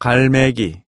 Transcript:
갈매기